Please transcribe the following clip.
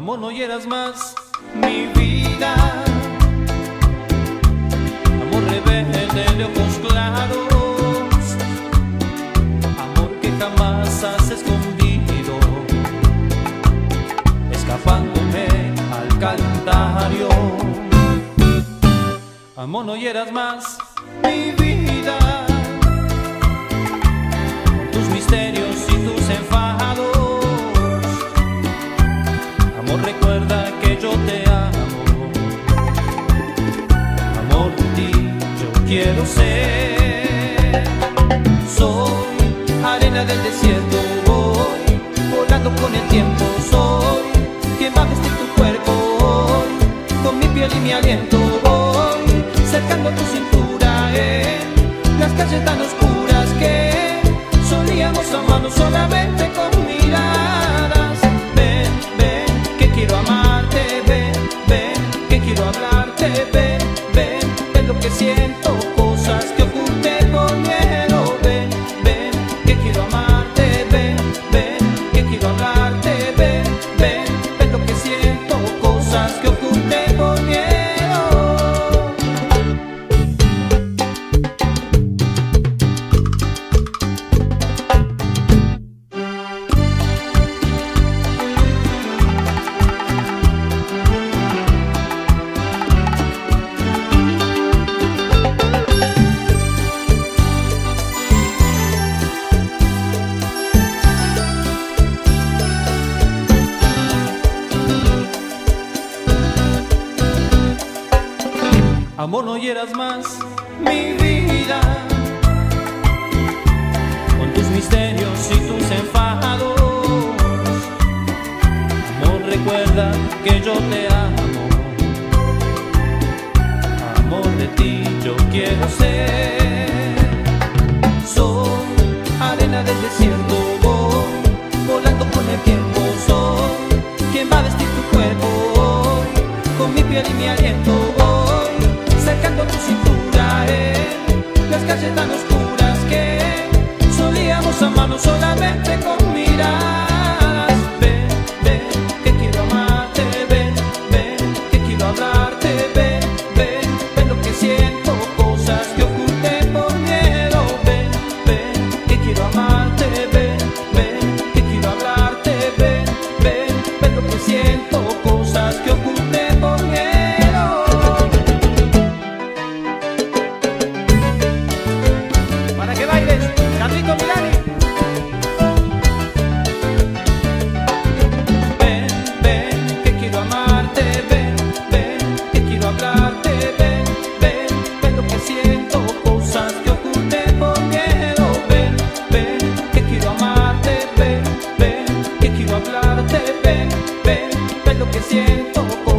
Amor, no hieras más mi vida. Amor rebelde de ojos claros. Amor que jamás has escondido. Escapándome al calendario. Amor, no hieras más mi vida. Tus misterios y tus enfados. Amor, recuerda que yo te amo. Amor, de ti yo quiero ser. Soy arena del desierto, voy volando con el tiempo. Soy quien va a vestir tu cuerpo hoy, con mi piel y mi aliento. Voy cercando tu cintura en las calles tan oscuras que solíamos amarnos solamente ven, ven, lo que siento, Amor, no hieras más mi vida con tus misterios y tus enfados. Amor, recuerda que yo te amo. Amor, de ti yo quiero ser. Soy arena del desierto, voy volando con el tiempo. Soy quien va a vestir tu cuerpo con mi piel y mi aliento. Tan oscuras que solíamos amarnos solamente. lo que siento.